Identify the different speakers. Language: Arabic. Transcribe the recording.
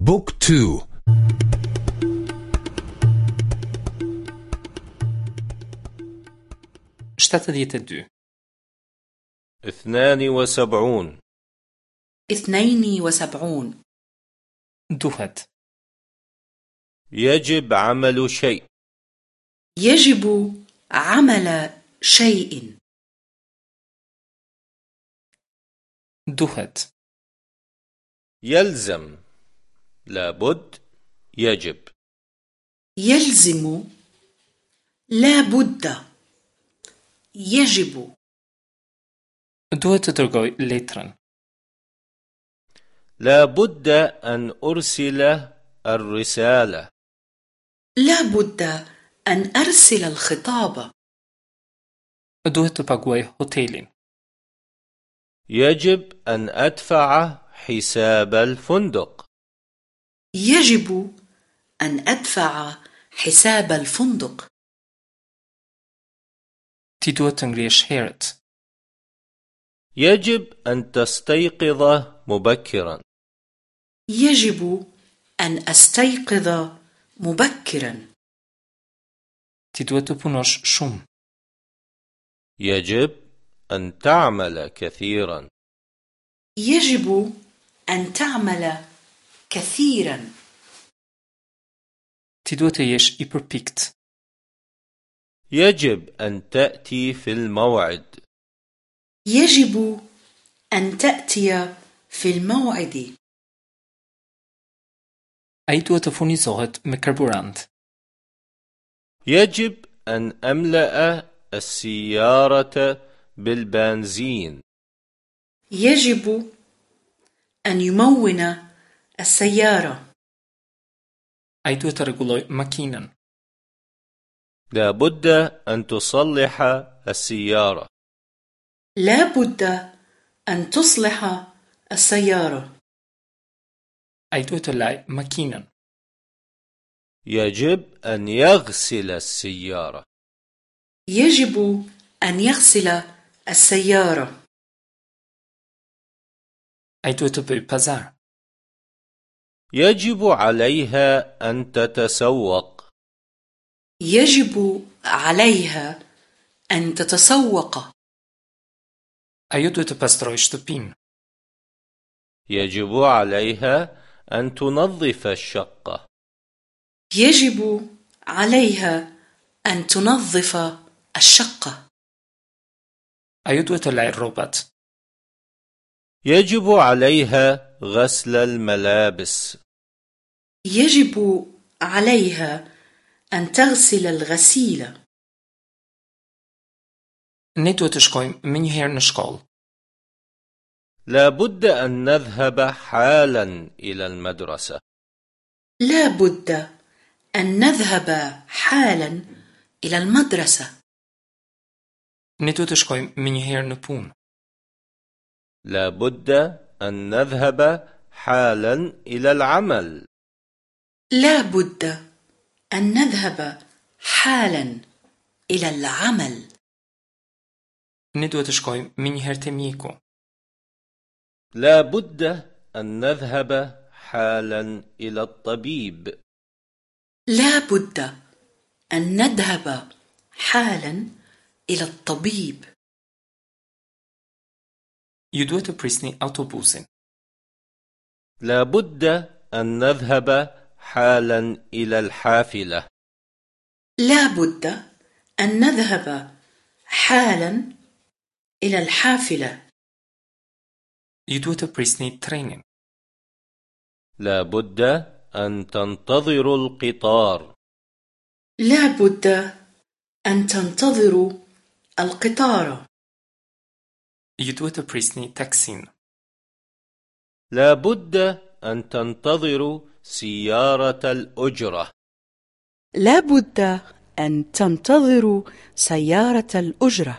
Speaker 1: بوك تو.
Speaker 2: شتات ديت دو
Speaker 3: اثنان وسبعون.
Speaker 4: اثنين وسبعون.
Speaker 2: دوهت.
Speaker 3: يجب عمل شيء.
Speaker 4: يجب عمل شيء.
Speaker 2: دوهت.
Speaker 3: يلزم. لابد يجب.
Speaker 4: يلزم لا بد يجب.
Speaker 2: të dërgoj letrën.
Speaker 3: لابد أن أرسل الرسالة.
Speaker 4: لا بد أن أرسل الخطاب.
Speaker 2: të paguaj hotelin.
Speaker 3: يجب أن أدفع حساب الفندق.
Speaker 4: يجب أن أدفع حساب الفندق.
Speaker 3: يجب أن تستيقظ مبكرا
Speaker 4: يجب أن أستيقظ مبكرا.
Speaker 3: يجب أن تعمل كثيرا
Speaker 4: يجب أن تعمل كثيرا
Speaker 2: Ti duhet të jesh i përpikt.
Speaker 3: يجب أن تأتي في الموعد
Speaker 4: يجب أن تأتي في الموعد
Speaker 2: Ai duhet të furnizohet me karburant.
Speaker 3: يجب أن أملأ السيارة بالبنزين
Speaker 4: يجب أن يمون السيارة
Speaker 2: Ai duhet të rregulloj makinën.
Speaker 3: لا بد أن تصلح السيارة
Speaker 4: لا بد أن تصلح السيارة
Speaker 2: të laj makinën.
Speaker 3: يجب أن يغسل السيارة
Speaker 4: يجب أن يغسل السيارة
Speaker 2: të bëj pazar.
Speaker 3: يجب عليها أن تتسوق
Speaker 4: يجب عليها أن تتسوق
Speaker 2: të pastroj shtëpinë.
Speaker 3: يجب عليها أن تنظف الشقة
Speaker 4: يجب عليها أن تنظف الشقة
Speaker 2: laj rrobat.
Speaker 3: يجب عليها غسل الملابس
Speaker 4: يجب عليها أن تغسل الغسيل
Speaker 2: Ne duhet të shkojmë më një herë në shkollë.
Speaker 3: لا بد أن نذهب حالا إلى المدرسة
Speaker 4: لا بد أن نذهب حالا إلى المدرسة
Speaker 2: Ne duhet të shkojmë më një herë në punë.
Speaker 3: لا بد أن نذهب حالا إلى العمل.
Speaker 4: لا بد أن نذهب حالا إلى العمل.
Speaker 2: Ne duhet të shkojmë më një herë te mjeku.
Speaker 3: لا بد أن نذهب حالا إلى الطبيب.
Speaker 4: لا بد أن نذهب حالا إلى الطبيب.
Speaker 2: Ju duhet të prisni autobusin.
Speaker 3: لا بد أن نذهب حالا إلى الحافلة
Speaker 4: لا بد أن نذهب حالا إلى الحافلة
Speaker 2: Ju duhet të prisni trenin.
Speaker 3: لا بد أن تنتظروا القطار
Speaker 4: لا بد أن تنتظروا القطار
Speaker 2: Ju duhet të prisni taksin.
Speaker 3: لا بد أن تنتظروا سيارة الأجرة
Speaker 4: لا بد أن تنتظروا سيارة الأجرة